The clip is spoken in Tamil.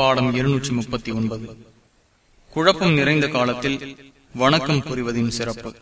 பாடம் இருநூற்றி முப்பத்தி ஒன்பது. குழப்பம் நிறைந்த காலத்தில் வணக்கம் புரிவதின் சிறப்பு.